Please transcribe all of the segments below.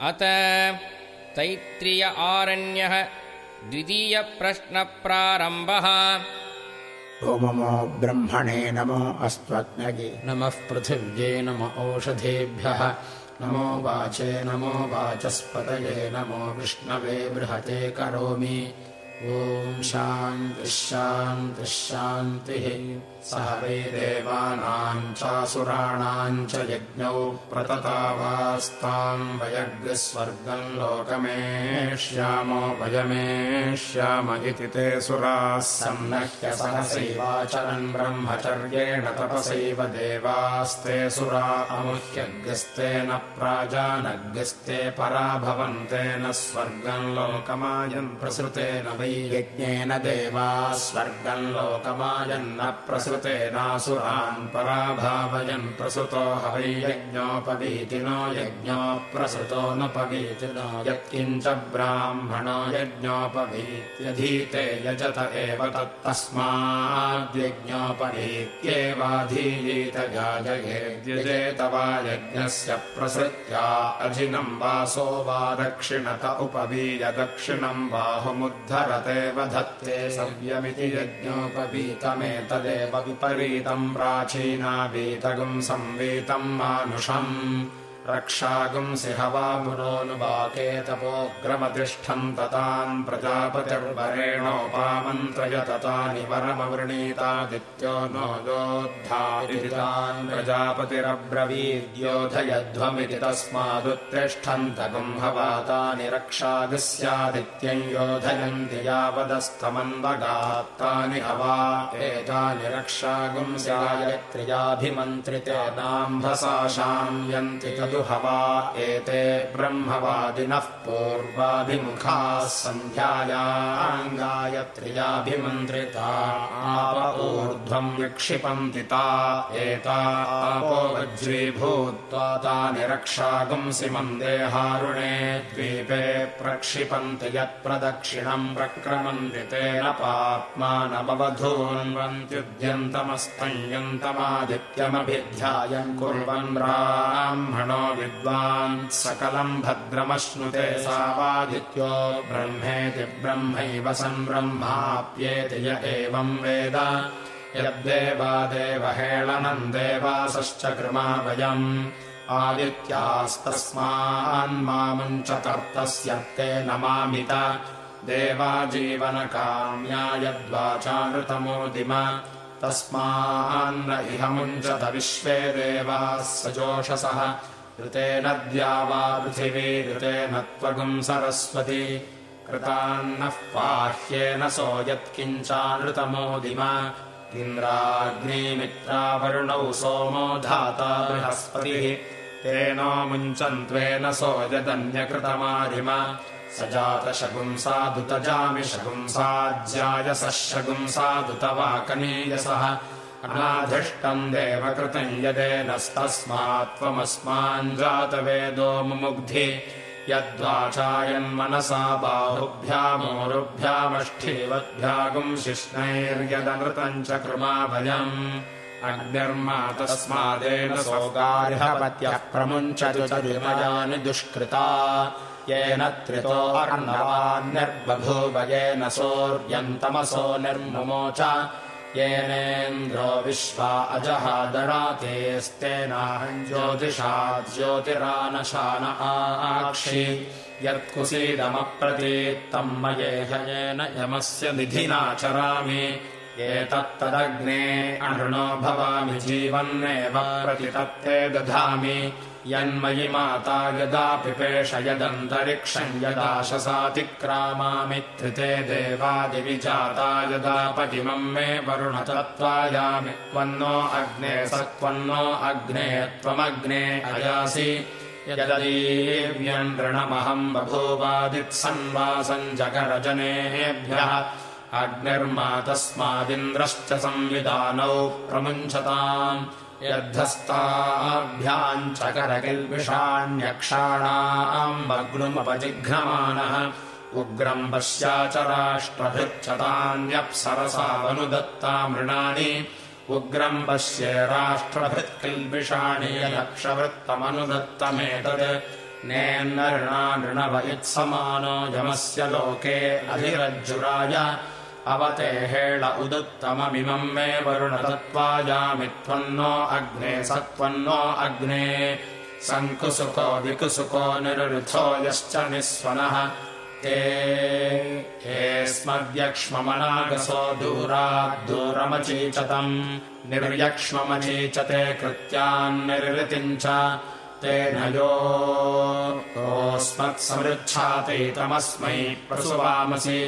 अत तैत्रिय आरण्यः द्वितीयप्रश्नप्रारम्भः। ओममो ब्रह्मणे नमो अस्त्वग्नगे नमः पृथिव्ये नम ओषधेभ्यः नमो वाचे नमो वाचस्पतये नमो विष्णवे बृहते करोमि। ॐ शान्तिः सह वै देवानाम् चासुराणाम् च यज्ञौ प्रततावास्ताम् वयग्स्वर्गम् लोकमेष्यामो वयमेष्याम इति ते सुराः सन्नह्य सहसैवाचरन् ब्रह्मचर्येण तपसैव देवास्ते सुरा अमुह्यग्स्तेन प्राजानग्स्ते परा भवन्तेन स्वर्गम् लोकमायन् प्रसृतेन वै यज्ञेन देवाः स्वर्गम् लोकमायन्न प्रसृ तेनासुरान् पराभावयन् प्रसृतो हवै यज्ञोपवीतिनो यज्ञोप्रसृतो नोपवीतिनो यत्किञ्च ब्राह्मणो यज्ञोपवीत्यधीते यजत एव तत्तस्माद्यज्ञोपवीत्येवाधीयीत गाययेद्यजेत वा यज्ञस्य प्रसृत्या अजिनम् वासो वा दक्षिणत उपवीय दक्षिणम् बाहुमुद्धरतेव धत्ते सव्यमिति यज्ञोपवीतमेतदेव विपरीतम् प्राचीनावीतगुम् संवीतम् मानुषम् रक्षागुंसि हवामुरोनुवाके तपोग्रमतिष्ठम् ततान् प्रजापतिर्वरेणोपामन्त्रय ततानि वरमवृणीतादित्यो नो योद्धारितान् प्रजापतिरब्रवीद्योधयध्वमिति तस्मादुत्तिष्ठन्तगुम् हवातानि रक्षागस्यादित्यम् योधयन्ति यावदस्तमन्वगात्तानि हवा एतानि रक्षागुंस्यायत्र्याभिमन्त्रितेनाम्भसा शाम्यन्ति तदु हवा एते ब्रह्मवादिनः पूर्वाभिमुखाः सन्ध्यायाङ्गायत्र्याभिमन्त्रिता आप ऊर्ध्वम् विक्षिपन्ति ता एता आपो वज्रीभूत्वा तानि रक्षागुंसि मन्देहारुणे द्वीपे प्रक्षिपन्ति यत्प्रदक्षिणम् प्रक्रमन्ति तेन पाप्मानमवधून्वन्त्युद्यन्तमस्तञ्यन्तमादित्यमभिध्यायम् कुर्वन् ब्राह्मणो विद्वान् सकलम् भद्रमश्नुते सावादित्यो ब्रह्मेति ब्रह्मैव संब्रह्माप्येति य एवम् वेद। यद्देवादेव हेळनम् देवासश्च कृमा वयम्। आदित्यास्तस्मान्मामुञ्च तर्तस्य ते नमामित। देवाजीवनकाम्या यद्वाचानृतमोदिम तस्मान्न इह मुञ्चत विश्वे देवाः सजोषसः ऋतेन द्यावा पृथिवी ऋतेन त्वगुम् सरस्वती। कृतान्नः पाह्येन सो यत्किञ्चानृतमोदिम इन्द्राग्निमित्रावरुणौ सोमो धाता बृहस्पतिः। तेनो मुञ्चन्त्वेन सो यदन्यकृतमारिम स जातशगुंसादुतजामि शगुंसाज्यायसः शगुंसादुतवाकनीयसः अनाधिष्टम् देवकृतम् यदेनस्तस्मात् त्वमस्माञ्जातवेदो मुमुग्धि। यद्वाचायन्मनसा बाहुभ्यामोरुभ्यामष्ठीवद्भ्यागुम् शिष्णैर्यदनृतम् च कृमाभयम्। अग्निर्मा तस्मादेन च विमयानि दुष्कृता। येन त्रितो अर्णवान्यर्बभूव येन सोऽर्यन्तमसो निर्मुमोच येनेन्द्रो विश्वा अजहादरातेस्तेनाहम् ज्योतिषा ज्योतिरानशान आक्षि। यत्कुसीदमप्रतीत्तम् मयेह येन यमस्य निधिना चरामि। एतत्तदग्ने अनृणो भवामि जीवन्नेव प्रतितत्ते दधामि यन्मयि माता यदा पिपेष यदन्तरिक्षम् यदाशसातिक्रामामि त्रिते देवादिविजाता यदा पतिमम् मे वरुणतत्त्वायामि त्वन्नो अग्ने स त्वन्नो अग्ने त्वमग्ने अयासि यदीव्यम् ऋणमहम् बभूवादित्सन्वासम् जगरजनेभ्यः अग्निर्मा तस्मादिन्द्रश्च संविधानौ प्रमुञ्चताम् यद्धस्ताभ्याम् चकरकिल्बिषाण्यक्षाणाम् मग्नुमपजिघ्नमानः उग्रम् पश्याचराष्ट्रभृच्छतान्यप्सरसावनुदत्ता मृणानि उग्रम् पश्ये राष्ट्रभृत्किल्बिषाणि यदक्षवृत्तमनुदत्तमेतत् नेन्नऋणा नृणव इत्समानो यमस्य लोके अधिरज्जुराय अवतेहेळ उदुत्तममिमम् मे वरुणतत्त्वायामि त्वन्नो अग्ने सत्त्वन्नो अग्ने सङ्कुसुको विकुसुको निरुथो यश्च निःस्वनः ते स्मद्यक्ष्ममनागसो दूराद्दूरमचीचतम् निर्यक्ष्ममचीचते कृत्यान्निर्वृतिम् च तेन योस्मत्समृच्छातैतमस्मै प्रसुवामसि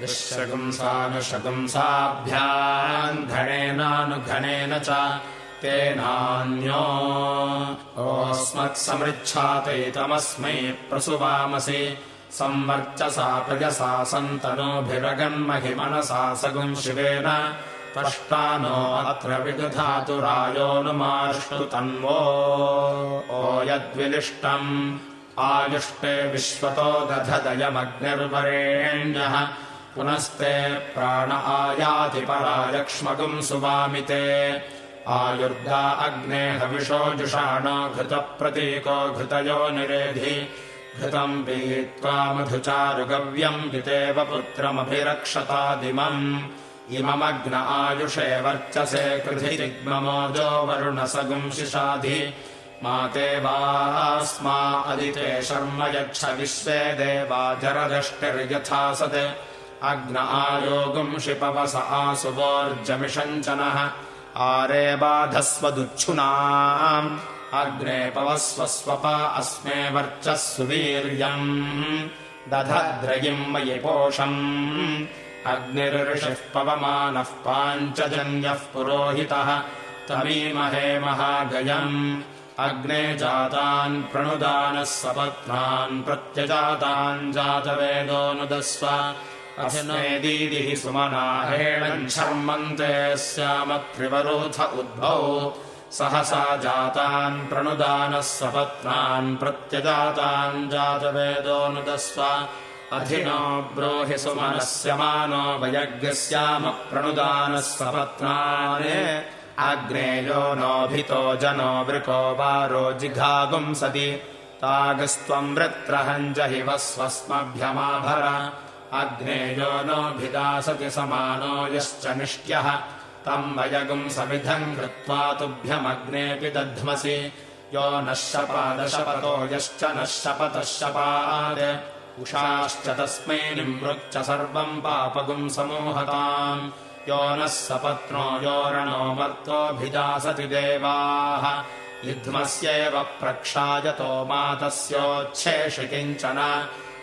दुःशगुंसानुशगुंसाभ्याम् घणेनानुघणेन च तेनान्यो ओस्मत्समृच्छातैतमस्मै प्रसुवामसि संवर्चसा प्रजसा सन्तनोभिरगन्महिमनसा सगुम् शिवेन त्वष्टानो अत्र विदधातुरायोनुमार्ष्टु तन्वो ओ यद्विलिष्टम् आयुष्टे विश्वतो दधदयमग्निर्वरेण्यः पुनस्ते प्राण आयाति परायक्ष्मगुम् सुवामि ते आयुर्गा अग्ने हविषो जुषाणो घृतप्रतीको घृतयो निरेधि। घृतम् पीत्वा मधुचारुगव्यम् पितेव पुत्रमभिरक्षतादिमम् इममग्न आयुषे वर्चसे कृधिरिग्ममोजो वरुणसगुंशिषाधि माते वास्मा अदिते शर्म यच्छ विश्वे देवा जरदष्टिर्यथा सत् अग्न आयोगुंशिपवस आसुवोर्जमिषञ्चनः। आरे बाधस्वदुच्छुनाम्। अग्ने पवस्व स्वपा अस्मे वर्चः सुवीर्यम् दधद्रयिम् मयि पोषम्। अग्निर्षिः पवमानः पाञ्चजन्यः पुरोहितः। तमीमहे महागयम्। अग्ने जातान् प्रणुदानः सपत्नान् प्रत्यजातान् जातवेदोऽनुदस्व अस्मेदीदिः सुमना हेणम् शर्मन्ते स्यामत्रिवरोध उद्भौ सहसा जातान् प्रणुदानः सपत्नान् प्रत्यजातान् जातवेदोऽनुदस्व अधिनो ब्रोहि सुमनस्य मानो वयज्ञस्याम प्रणुदानः सपत्नान्। अग्नेयो नोभितो जनो वृको वारो जिघागुंसति। तागस्त्वम् वृत्रहञ्जहि वस्वस्मभ्यमाभर अग्नेयो नोभिदासति समानो यश्च निष्ट्यः। तम् वयगुम् समिधम् कृत्वा तुभ्यमग्नेऽपि दध्मसि। यो नः शपादशपतो यश्च नः शपतः शपात् उषाश्च तस्मै निमृच्च सर्वम् पापगुम् समूहताम्। यो नः सपत्नो योरणो मर्तोऽभिदासति देवाः। युध्मस्यैव प्रक्षायतो मातस्योच्छेषि किञ्चन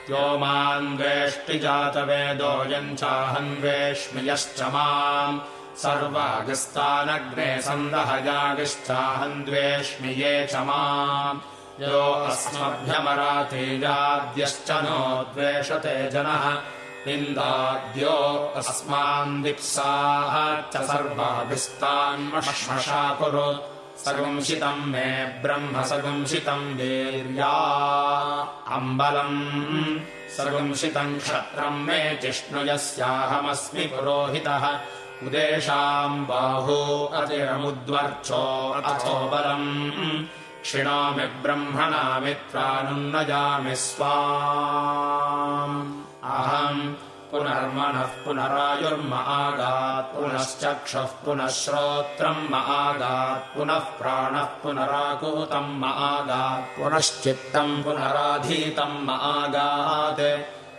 यो मान्वेष्टि जातवेदोऽयम् चाहन्वेष्मि यश्च माम्। सर्वागस्तानग्ने सन्दहयागिष्ठाहन्द्वेष्मि ये च माम्। यो अस्मभ्यमरातेजाद्यश्च नो द्वेषते जनः। निन्दाद्यो अस्मान् दिप्साः च सर्वाभिस्तान्मश्मषा कुरु सगुंसितम् मे ब्रह्म सगुंसितम् वीर्या। अम्बलम् सगुंसितम् क्षत्रम् मे जिष्णु यस्याहमस्मि पुरोहितः। उदेशाम् बाहू अतिरमुद्वर्चो अथो बलम्। क्षिणोमि ब्रह्मणा मित्रानुन्नयामि स्वा अहम् पुनर्मनः पुनरायुर्म आगात् पुनश्चक्षुः पुनः श्रोत्रम् म आगात् पुनः प्राणः पुनराकूतम् म आगात् पुनश्चित्तम् पुनराधीतम् म आगात्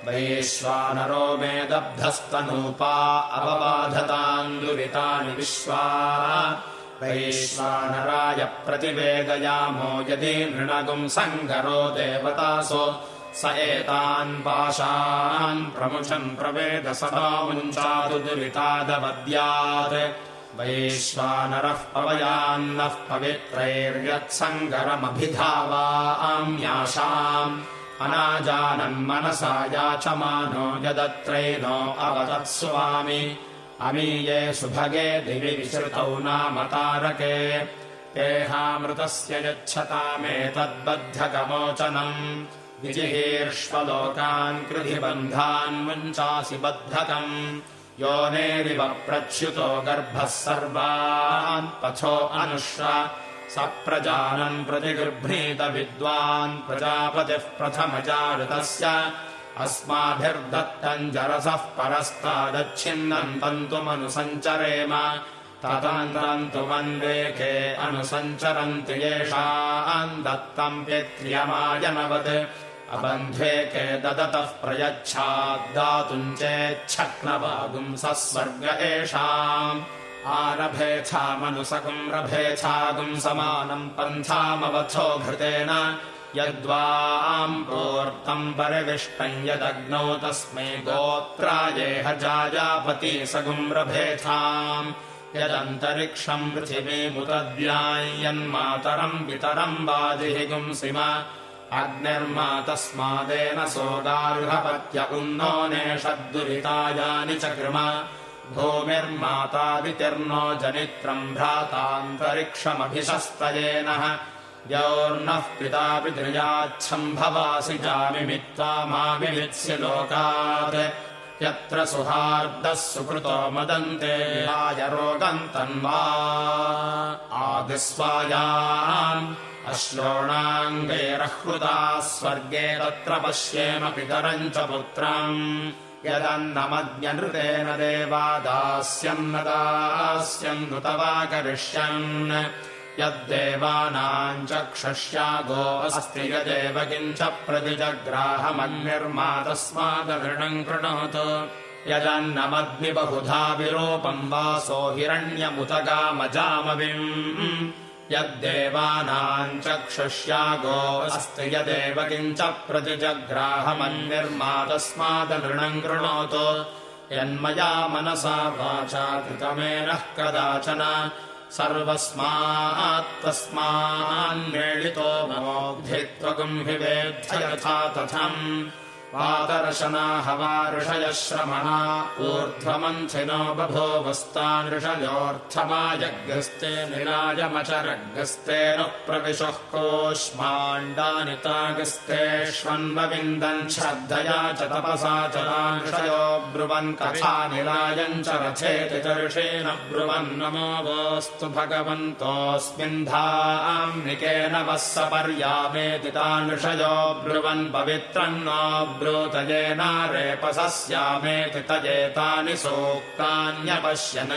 वैश्वानरो मे दब्धस्तनूपा अवबाधतान्दुरितानि विश्वा। वैश्वानराय प्रतिवेदयामो यदि नृणगुम् सङ्गरो देवतासु स एतान् पाशान् प्रमुचन् प्रवेद सदामुञ्चादु दुरितादवद्यात्। वैश्वानरः पवयान्नः पवित्रैर्यत्सङ्गरमभिधावाम्याशाम्। अनाजानन्मनसा याचमानो यदत्रैनो अवदत्स्वामि अमीये सुभगे दिवि विश्रुतौ नाम तारके। देहामृतस्य यच्छतामेतद्बद्धकमोचनम् विजिहीर्ष्वलोकान् कृधिबन्धान् मुञ्चासि बद्धकम्। योनेरिव प्रच्युतो गर्भः सर्वान् पथो अनुष्व स प्रजानन् प्रतिगृह्णीत विद्वान् प्रजापतिः प्रथमजातस्य अस्माभिर्दत्तम् जरसः परस्तादच्छिन्नम् तन्तुमनुसञ्चरेम मन्देखे अनुसञ्चरन्ति येषाम् दत्तम् पित्र्यमायनवत् अबन्ध्वेके ददतः प्रयच्छाद्दातुम् चेच्छक्नवागुम् स स्वर्ग एषाम् आरभेच्छामनुसकुम् रभेच्छागुम् समानम् पन्थामवथो घृतेन। यद्वाम् पूर्तम् परिविष्टम् यदग्नौ तस्मै गोत्रायेह जायापति सगुम् रभेथाम् यदन्तरिक्षम् पृथिवीमुतद्यायन्मातरम् पितरम् वाजिहिगुंसिम अग्निर्मा तस्मादेन सोगार्हपत्य उन्नो नेषद्दुरितायानि च कृम। भूमिर्मातावितिर्नो जनित्रम् भ्रातान्तरिक्षमभिशस्तयेनः। योर्नः पिता पितृयाच्छम्भवासि जामिमित्वा मामिमित्स्य लोकात्। यत्र सुहार्दः सुकृतो मदन्ते विहाय रोगम् तन्वा। आदिस्वायाम् अश्रोणाङ्गैरहृता स्वर्गे तत्र पश्येम पितरम् च पुत्रम्। यदन्नमद्यनृतेन देवा दास्यन्न दास्यन्नुत वा करिष्यन् यद्देवानाम् चक्षुष्यागो अस्ति यदेव किञ्च प्रतिजग्राहमग्निर्मा तस्मादृणम् कृणोतु। यदन्नमग्नि बहुधा विरूपम् वासो हिरण्यमुतगामजामविम् यद्देवानाम् चक्षुष्यागो अस्ति यदेव किञ्च प्रतिजग्राहमन्निर्मा तस्मादनृणम् कृणोतु। यन्मया मनसा वाचा कृतमेनः कदाचन। सर्वस्मात्तस्मान्मेलितो मोग्धित्वगुम् हि वेद्ध यथा तथम् वातरशना हवा ऋषयः श्रमणा ऊर्ध्वमन्थिनो बभूवस्तानृषयोऽर्थमायग्रस्ते निरायमचरग्रस्तेन प्रविशुः कोष्माण्डानि तागस्तेष्वन्वविन्दन् श्रद्धया च तपसा च ऋषयो ब्रुवन् कथा निरायम् च रथेति ऋषेण ब्रुवन् नमो वोऽस्तु भगवन्तोऽस्मिन् धाम्निकेन वः सपर्यामेति तान् ऋषयो ब्रुवन् पवित्रम् नो ब्रूतयेनारेपसस्यामेति तजेतानि सूक्तान्यपश्यन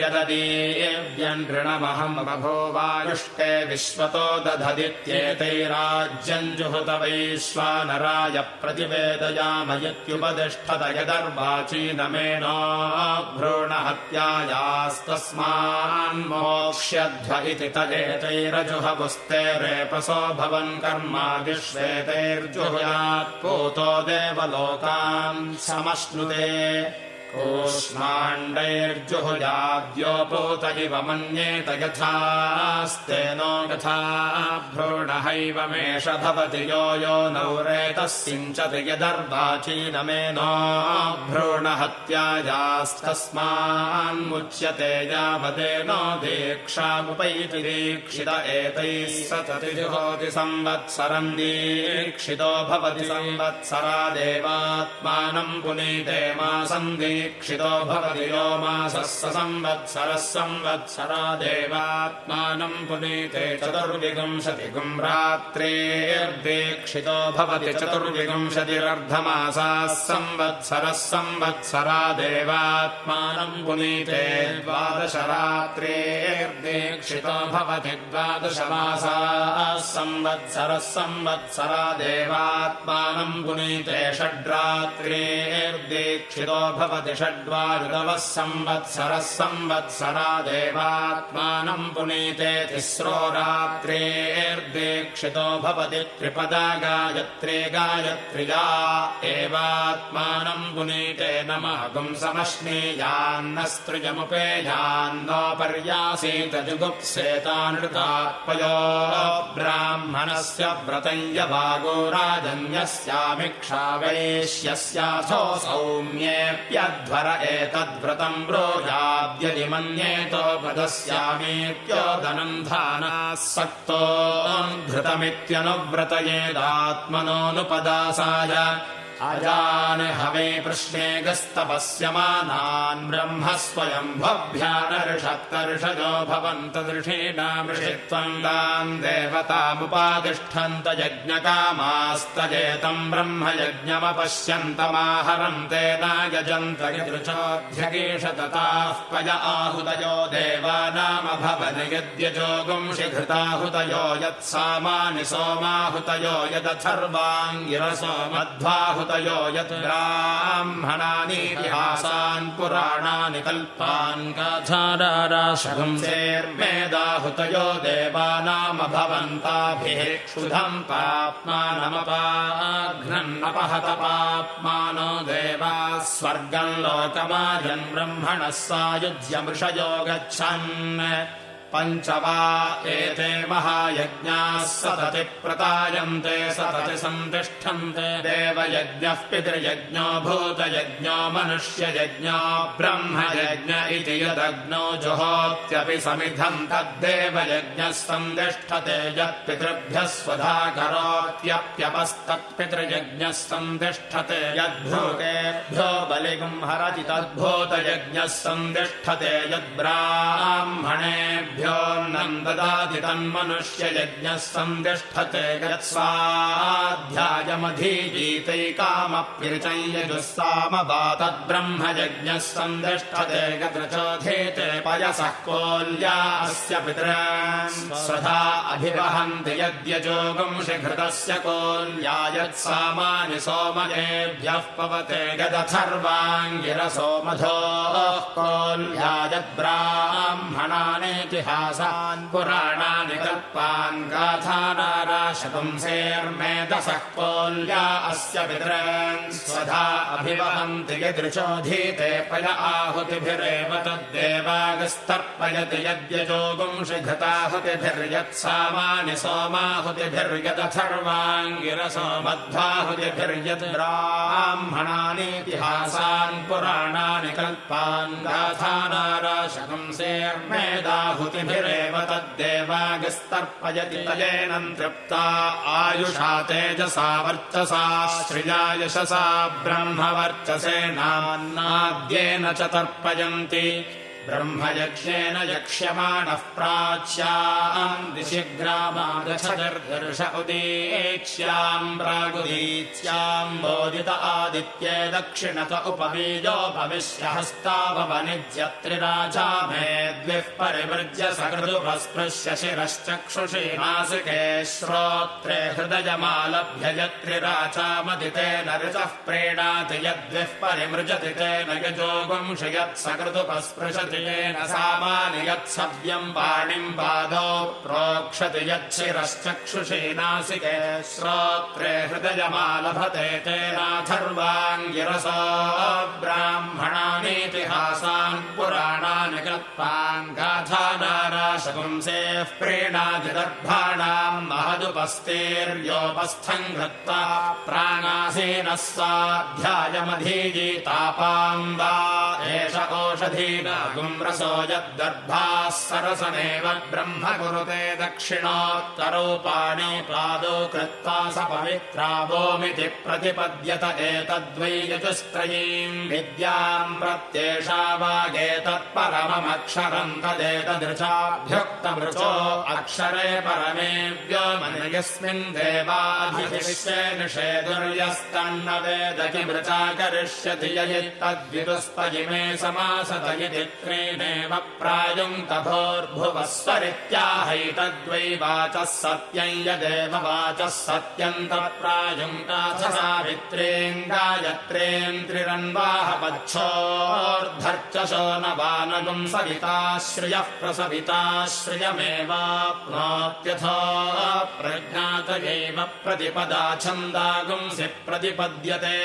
यददीव्यम् ऋणमहम् बभूवायुष्टे विश्वतो दधदित्येतैराज्यम् जुहुत वैश्वानराय प्रतिवेदयाम यदर्वाचीनमेनो भ्रूणहत्यायास्तस्मान्मोक्ष्यध्व इति तजेतैरजुहपुस्ते रेपसो भवन् कर्मादिश्वेतैर्जुहुयात् पूतो देवलोकान् समश्नुते कूष्माण्डैर्जुहुयाद्योपूत इव मन्येत यथास्तेनो यथा भ्रूणहैवमेष भवति यो यो नौरेतः सिञ्चति यदर्वाचीनमेनो भ्रूणहत्यायास्तस्मान्मुच्यते यावदेनो दीक्षामुपैति दीक्षित एतैः सतति जुहोति संवत्सरम् दीक्षितो भवति संवत्सरा देवात्मानम् पुनीते मासम् दीक्षितो भवति यो मासः स संवत्सरः संवत्सरा देवात्मानम् पुनीते चतुर्विंशतिगुम् रात्रेर्दीक्षितो भवति चतुर्विंशतिरर्धमासाः संवत्सरः संवत्सरा देवात्मानम् पुनीते द्वादश भवति द्वादशमासाः संवत्सरः संवत्सरा देवात्मानम् पुनीते षड्रात्रेर्दीक्षितो भवति षड्वारुदवः संवत्सरः संवत्सरा देवात्मानम् पुनीते तिस्रो रात्रेर्दीक्षितो भवति त्रिपदा गायत्रे गायत्र्या एवात्मानम् पुनीते नमागुम् समश्नीयान्नस्त्रिजमुपेयान्नोपर्यासीत जुगुप्सेतानृतात्पयो ब्राह्मणस्य व्रतञ्यभागो राजन्यस्यामिक्षा वैश्यस्याथो सौम्येऽप्यध्वर एतद्व्रतम् ब्रोजाद्यदि मन्येतोपदस्यामीत्योदनम् धानासक्तो घृतमित्यनुव्रतयेदात्मनोऽनुपदासाय अजान् हवे प्रश्ने गस्तपस्यमानान् ब्रह्म स्वयम् भव्यानर्षत्कर्षजो भवन्तदृषीणामृषित्वम् ताम् देवतामुपातिष्ठन्त यज्ञकामास्तजेतम् ब्रह्म यज्ञमपश्यन्तमाहरम् तेनायजन्त यदृशोऽध्यगेश तताः पय आहुतयो देवानामभवन् यद्यजोगुंषि घृताहुतयो यत्सामानि सोमाहुतयो यदथर्वाङ्गिरसो मध्वाहुतयो यत् ब्राह्मणानीतिहासान् पुराणानि कल्पान् गाथाराशंसेर्मेदाहुतयो देवानामभवन्ताभिः क्षुधम् पाप्मानमपाघ्नन्नपहत पाप्मानो देवाः स्वर्गम् लोकमाजन् ब्रह्मणः सायुज्यमृषयो गच्छन् पञ्च वा एते महायज्ञाः सतति प्रतायन्ते सतति सन्तिष्ठन्ते देवयज्ञः पितृयज्ञो भूतयज्ञो मनुष्ययज्ञो ब्रह्मयज्ञ इति यदग्नौ जुहोत्यपि समिधम् तद्देवयज्ञः सन्तिष्ठते यत्पितृभ्यः स्वधा करोत्यप्यपस्तत्पितृयज्ञः सन्तिष्ठते यद्भूतेभ्यो बलिगुम् हरति तद्भूतयज्ञः सन्तिष्ठते यद्ब्राह्मणेभ्यो न्नम् ददाति तन्मनुष्ययज्ञः सन्तिष्ठते यत्स्वाध्यायमधीगीतैकामप्यर्चै यजुस्सामवातद्ब्रह्मयज्ञः सन्तिष्ठते गद्रचोधेते पयसः कोल्यास्य पितॄन् स्वधा अभिवहन्ति यद्यजोगुंषि घृतस्य कोल्या यत्सामानि सोमयेभ्यः पवते गदथर्वाङ्गिरसोमधोः कोल्या यद्ब्राह्मणानेतिहासान् पुराणानि कल्पान् गाथानाराशपुंसेर्मेधसः कोल्या अस्य पितॄन् स्वधा अभिवहन्ति यदृशोधीते पय आहुतिभिरेव तद्देवागस्तर्पयति यद्यजोगुंषि घृताहुतिभिर्यत्सामानि सोमाहुतिभिर्यदथर्वाङ्गिरसो मध्वाहुतिभिर्यत् ब्राह्मणानीतिहासान् पुराणानि कल्पान् गाथानाराशपुंसेर्मेदाहुतिभिरेव तद्देवागस्तर्पयति तयेन तृप्ता। आयुषा तेजसा वर्चसा श्रिया यशसा ब्रह्मवर्चसेनान्नाद्येन च तर्पयन्ति ब्रह्मयज्ञेन यक्ष्यमाणः प्राच्याम् दिशि उदीक्ष्याम् प्रागुदीत्याम् बोधित आदित्ये दक्षिणत उपबीजो भविष्य हस्तावनिध्यत्रिराजा मे द्विः परिवृज्य सकृदुपस्पृश्य शिरश्चक्षुषी नासिके श्रोत्रे हृदयमालभ्य यत्रिराचामदितेन ऋतः प्रीणाति यद्विः परिमृजति तेन यजोगुंषि येन सामानि यत्सव्यम् पाणिम् पादौ प्रोक्षति यच्छिरश्चक्षुषी नासिके श्रोत्रे हृदयमालभते तेनाथर्वाङ्गिरसो ब्राह्मणानीतिहासान् पुराणानि कल्पान् गाथानाराशपुंसेः प्रीणाति दर्भाणाम् महदुपस्तेर्योपस्थम् कृत्वा प्राणासीनः साध्यायमधीयीतापाम् वा एष ओषधीना गुम्रसो यद्दर्भाः सरसमेव ब्रह्म कुरुते दक्षिणोत्तरोपाणि पादौ कृत्वा स पवित्रावोमिति प्रतिपद्यत एतद्वै यजुस्त्रयीम् विद्याम् प्रत्येषा वागेतत्परममक्षरम् तदेतदृशाभ्युक्तमृचो अक्षरे परमे व्योमनयस्मिन् देवाधिविश्वे निषेदुर्यस्तन्न वेद किमृचा करिष्यति समासत इति त्रीणेव प्रायुङ्क्तभोर्भुवः स्वरित्याहैतद्वै वाचः सत्यम् यदेव वाचः सत्यम् तत्प्रायुङ्क्ताथ सावित्रीम् गायत्रीम् त्रिरन्वाहपच्छोर्धर्च शोनवानगुम् सविताश्रियः प्रसविताश्रियमेवाप्नोत्यथो प्रज्ञातयैव प्रतिपदा छन्दागुंसि प्रतिपद्यते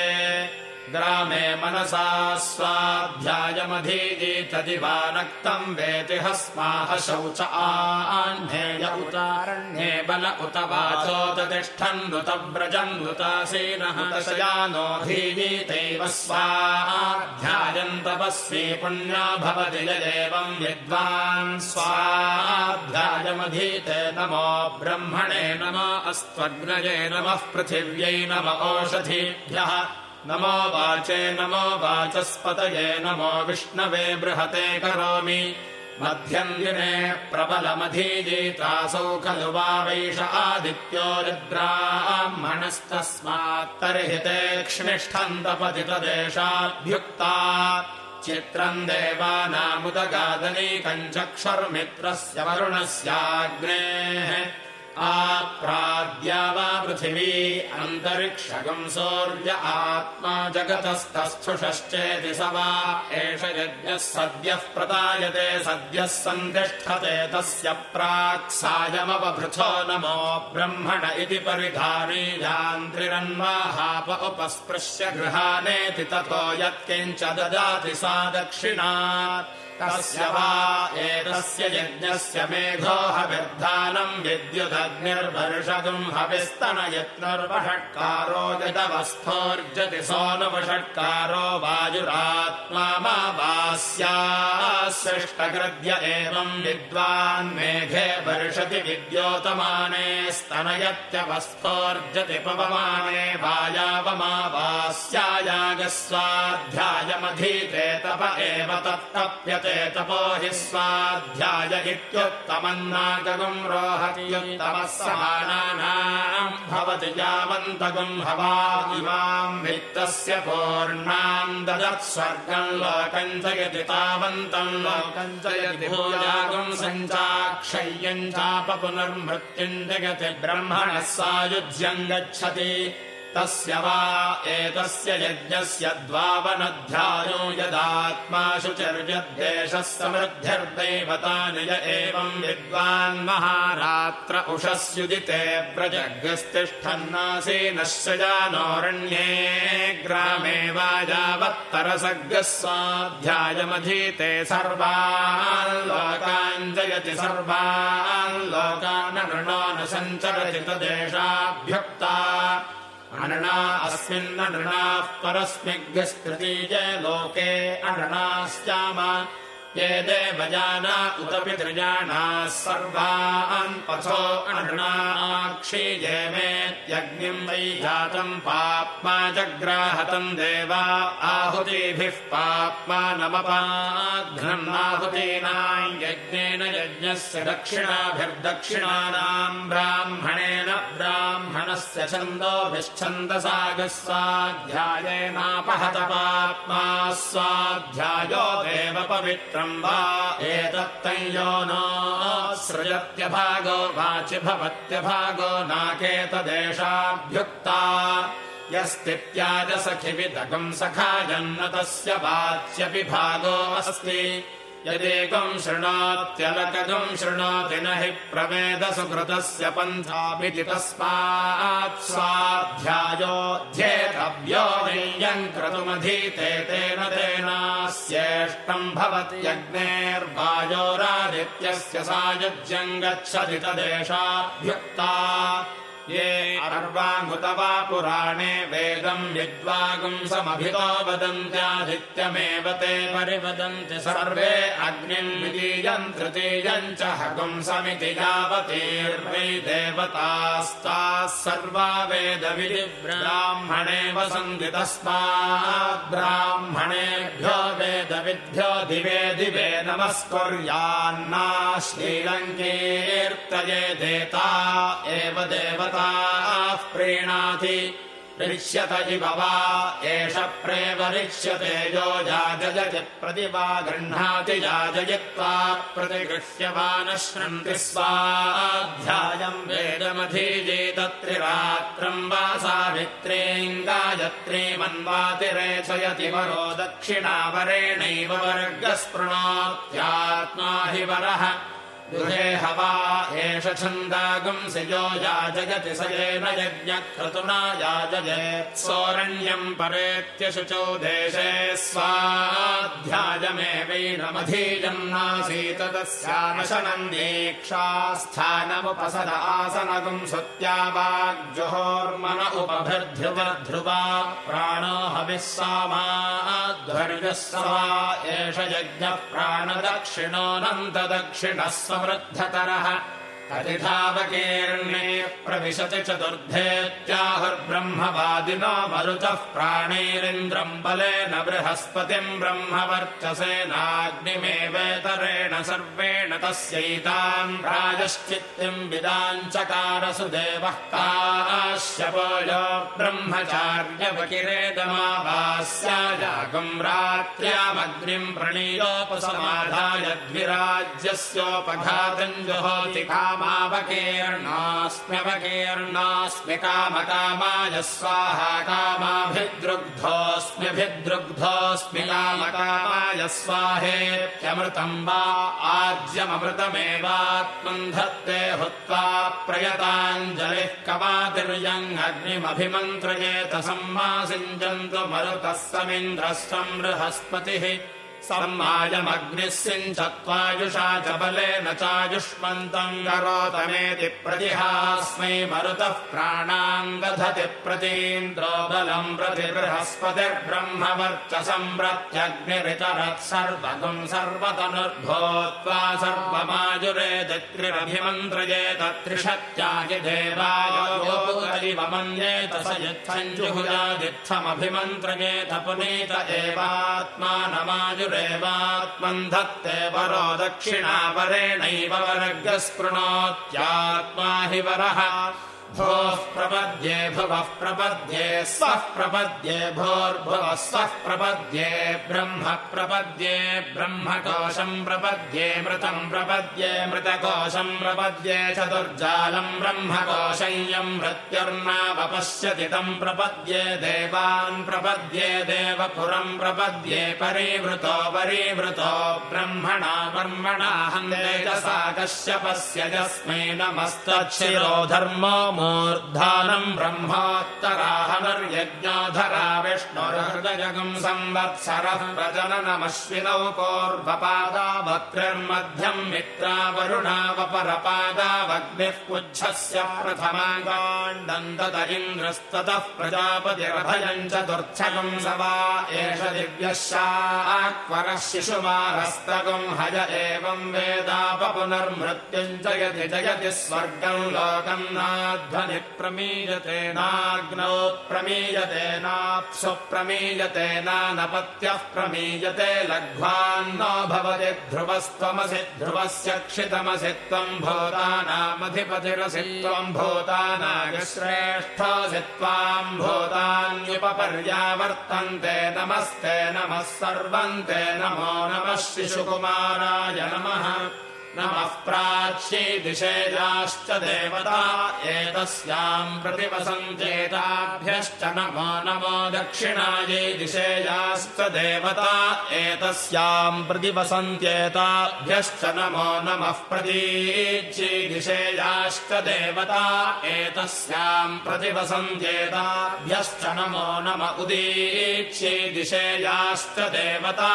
ग्रामे मनसा स्वाध्यायमधीजीतदिवानक्तम् वेति हस्माह शौच आह्नेय उतारण्ये बल उत वाचोततिष्ठन्नुत व्रजन्नुतासीनः शयानोऽधीजीतैव स्वाध्यायम् तपस्वी पुण्या भवति यदेवम् विद्वान् स्वाध्यायमधीते नमो ब्रह्मणे नम अस्त्वग्नये नमः पृथिव्यै नम ओषधीभ्यः नमो वाचे नमो वाचस्पतये नमो विष्णवे बृहते करोमि। मध्यम् दिने प्रबलमधीजीतासौ खलु वा वैष आदित्यो रुद्राह्मणस्तस्मात् तर्हि ते क्ष्णिष्ठन्तपति तदेशाभ्युक्ता चित्रम् देवानामुदगादनीकम् चक्षुर्मित्रस्य वरुणस्याग्नेः आप्राद्या वा पृथिवी अन्तरिक्षगम् सौर्य आत्मा जगतस्तस्थुषश्चेति स वा एष यज्ञः सद्यः प्रदायते सद्यः सन्तिष्ठते तस्य प्राक् सायमवभृथो नमो ब्रह्मण इति परिधानीयान्त्रिरन्वाहाप उपस्पृश्य गृहानेति ततो यत्किञ्च ददाति सा दक्षिणा तस्य वा एतस्य यज्ञस्य मेघो हविर्धानम् विद्युदग्निर्वर्षगुम् हविस्तनयत्नर्वषट्कारो यदवस्थोर्जति सोऽनुवषट्कारो वायुरात्मा मा वास्यासृष्टकृद्य एवम् विद्वान् मेघे वर्षति विद्योतमाने स्तनयत्यवस्थोर्जति पवमाने वायावमावास्यायागस्वाध्यायमधीते तप एव तत्तप्यते तपो हि स्वाध्याय इत्युत्तमन्नागुम् रोहत्युत्तमः समानानाम् भवति यावन्तगुम् हवा इमाम् वित्तस्य पूर्णाम् ददत् स्वर्गम् लोकम् जयति तावन्तम् भूयागुम् सञ्चाक्षय्यम् चाप पुनर्मृत्युम् जगति ब्रह्मणः सायुज्यम् गच्छति तस्य वा एतस्य यज्ञस्य द्वावनध्यायो यदात्मा शुचिर्यद्देशः समृद्धिर्दैवतानि य एवम् विद्वान् महारात्र उषस्युदिते प्रजग्गस्तिष्ठन्नासीनश्च जानोरण्ये ग्रामे वा यावत्तरसर्गः स्वाध्यायमधीते सर्वान् लोकान् जयति सर्वान् तदेशाभ्युक्ता अनृणा अस्मिन्नृणाः परस्मिग्स्तृतीये लोके अनृणास्याम ये देवजाना उत पितृजानाः सर्वान् पथो अनृणाक्षीये मेत्यग्निम् वै जातम् पाप्मा जग्राहतम् देवा आहुतिभिः पाप्मानमपाघ्नन्नाहुतीनाम् यज्ञेन यज्ञस्य दक्षिणाभिर्दक्षिणानाम् ब्राह्मणेन ब्राह्मणस्य छन्दोभिश्छन्दसागः स्वाध्यायेनापहत पाप्मा स्वाध्यायो देव सृजत्यभागो वाचि भवत्यभागो नाकेतदेशाभ्युक्ता यस्तित्याजसखिविदगम् सखायन्न तस्य वाच्यपि भागोऽस्ति यदेकम् शृणोत्यलकगम् शृणोति न हि प्रवेदसुकृतस्य पन्थामिति तस्मात् स्वाध्यायोऽध्येतव्यो नैयम् क्रतुमधीते तेन तेनास्येष्टम् भवति यज्ञेर्वायोरादित्यस्य सायुज्यम् गच्छति तदेशाभ्युक्ता ये अर्वाङ्गुत वा पुराणे वेदम् विद्वागुम् समभितो वदन्त्यादित्यमेव ते। परिवदन्ति सर्वे अग्निम् द्वितीयम् तृतीयम् च हगुंसमिति यावतीर्वै देवतास्ताः सर्वा वेदविधि ब्राह्मणे तस्मात् ब्राह्मणेभ्यो वेदविद्भ्यो दिवे दिवे नमस्कुर्यान्ना श्रीलङ्कीर्तये देता एव देवताः प्रीणाति। ऋष्यत इव वा एष प्रेवरिष्यते यो याजयति प्रति वा गृह्णाति प्रतिगृह्यमानः श्रन्ति स्वाध्यायम् वेदमधीजेतत्रिरात्रम् वा सावित्रीम् गायत्रीमन्वातिरेचयति वरो दक्षिणावरेणैव वर्गस्पृणोत्यात्मा हि वरः गृहे हवा एष छन्दागुंसि यो याजयति स येन यज्ञक्रतुना याजयेत्। सोरण्यम् परेत्यशुचौ देशे स्वाध्यायमेवैनमधीयम् नासीत तस्यानशनम् दीक्षास्थानमुपसद आसनगुम् सत्या वाग्जुहोर्मन उपभिर्ध्रुवध्रुवा प्राणो हविः सामाध्वर्यः स वा एष यज्ञः प्राणदक्षिणोऽनन्तदक्षिणः समृद्धतरः कतिधावकीर्णे प्रविशति चतुर्थेत्याहुर्ब्रह्मवादिनो मरुतः प्राणैरिन्द्रम् बलेन बृहस्पतिम् ब्रह्मवर्चसेनाग्निमेवेतरेण सर्वेण तस्यैताम् राजश्चित्तिम् विदाञ्चकारसु देवः काश्यपो यो ब्रह्मचार्यवकिरेदमावास्याजागम् रात्र्यामग्निम् प्रणीयोपसमाधाय द्विराज्यस्योपघातम् जुहोति कामावकीर्णास्म्यवकीर्णास्मि कामकामाय स्वाहा कामाभिद्रुग्धोऽस्म्यभिद्रुग्धोऽस्मि कामकामाय स्वाहेत्यमृतम् वा आज्यममृतमेवात्मम् धत्ते हुत्वा प्रयताञ्जलिः कवातिर्यम् अग्निमभिमन्त्रयेत सम्मासिञ्चन्तु मरुतः समिन्द्रस्त्वम् बृहस्पतिः सम्मायमग्निः सिञ्चत्वायुषा च बलेन चायुष्मन्तम् करोतमेति प्रतिहास्मै मरुतः प्राणाम् दधति प्रतीन्द्रो बलम् प्रति बृहस्पतिर्ब्रह्मवर्चसम् प्रत्यग्निरितरत् सर्वगुम् सर्वतनुर्भूत्वा सर्वमायुरेदित्रिरभिमन्त्रयेत त्रिशत्याय देवायोपमन्येत स यच्छञ्जुहुजादित्थमभिमन्त्रयेत पुनीत एवात्मानमायुरेवात्मन् धत्ते वरो दक्षिणावरेणैव वर्गस्पृणोत्यात्मा हि वरः भोः प्रपद्ये भुवः प्रपद्ये स्वः प्रपद्ये भोर्भुवः स्वः प्रपद्ये ब्रह्म प्रपद्ये ब्रह्मकोशम् प्रपद्ये मृतम् प्रपद्ये मृतकोशम् प्रपद्ये चतुर्जालम् ब्रह्मकोशय्यम् मृत्युर्नावपश्यति तम् प्रपद्ये देवान् प्रपद्ये देवपुरम् प्रपद्ये परिवृतो परिवृतो ब्रह्मणा तेजसा कश्यपस्य यस्मै नमस्तच्छिरो धर्मो मूर्धानम् ब्रह्मोत्तराहनुर्यज्ञोधरा विष्णुर्हृदयगम् संवत्सरः प्रजननमश्विनौ पूर्वपादा वक्तिर्मध्यम् मित्रावरुणावपरपादावग्निः पुच्छस्य प्रथमागाण्डम् तत इन्द्रस्ततः प्रजापतिरभयम् चतुर्थकम् स वा एष दिव्यशाक्वरः शिशुमारस्तकम् हय एवम् वेदापपुनर्मृत्युम् जयति जयति स्वर्गम् लोकम् प्रमीयते नाग्नौ प्रमीयते नाप्सु प्रमीयते नानपत्यः प्रमीयते लघ्वान्नो भवति ध्रुवस्त्वमसि ध्रुवस्य क्षितमसि त्वम् भूतानामधिपतिरसि त्वम् भूतानागश्रेष्ठोऽसि त्वाम् भूतान्युपपर्यावर्तन्ते नमस्ते नमः सर्वम् ते नमो नमः शिशुकुमाराय नमः नमः प्राच्यै दिशेजाश्च देवता एतस्याम् प्रतिवसन्तेताभ्यश्च नमो नमो दक्षिणायै दिशेजाश्च देवता एतस्याम् प्रतिवसन्त्येताभ्यश्च नमो नमः प्रतीच्यै दिशेजाश्च देवता एतस्याम् प्रतिवसन्त्येताभ्यश्च नमो नम उदीच्यै दिशेजाश्च देवता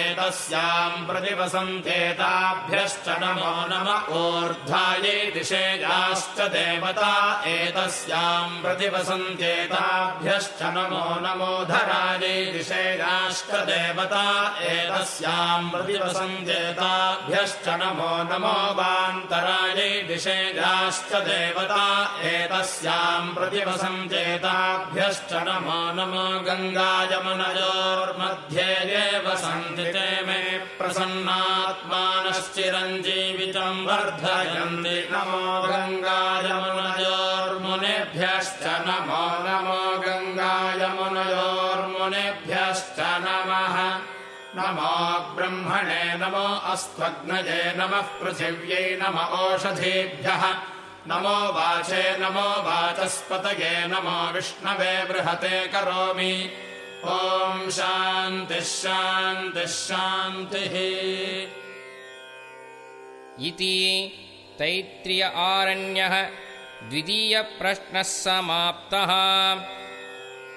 एतस्याम् प्रतिवसन्त्येताभ्यश्च नमो नम ऊर्ध्वायै दिशेजाश्च देवता एतस्याम् प्रतिवसन्त्येताभ्यश्च नमो नमो धरायै दिशेजाश्च देवता एतस्याम् प्रतिवसन्त्येताभ्यश्च नमो नमो वान्तरायै दिशेजाश्च देवता एतस्याम् प्रतिवसन्त्येताभ्यश्च नमो नमो गङ्गायमुनयोर्मध्ये एव सन्ति ते मे प्रसन्नात्मानश्चिरञ्जीवितम् वर्धयन्ति। नमो गङ्गायमुनयोर्मुनेभ्यश्च नमो नमो गङ्गायमुनयोर्मुनेभ्यश्च नमः। नमो ब्रह्मणे नमो अस्त्वग्नये नमः पृथिव्यै नम ओषधीभ्यः। नमो वाचे नमो वाचस्पतये नमो विष्णवे बृहते करोमि ॐ शान्तिः शान्तिः शान्तिः। इति तैत्रिय आरण्यः द्वितीयप्रश्नः समाप्तः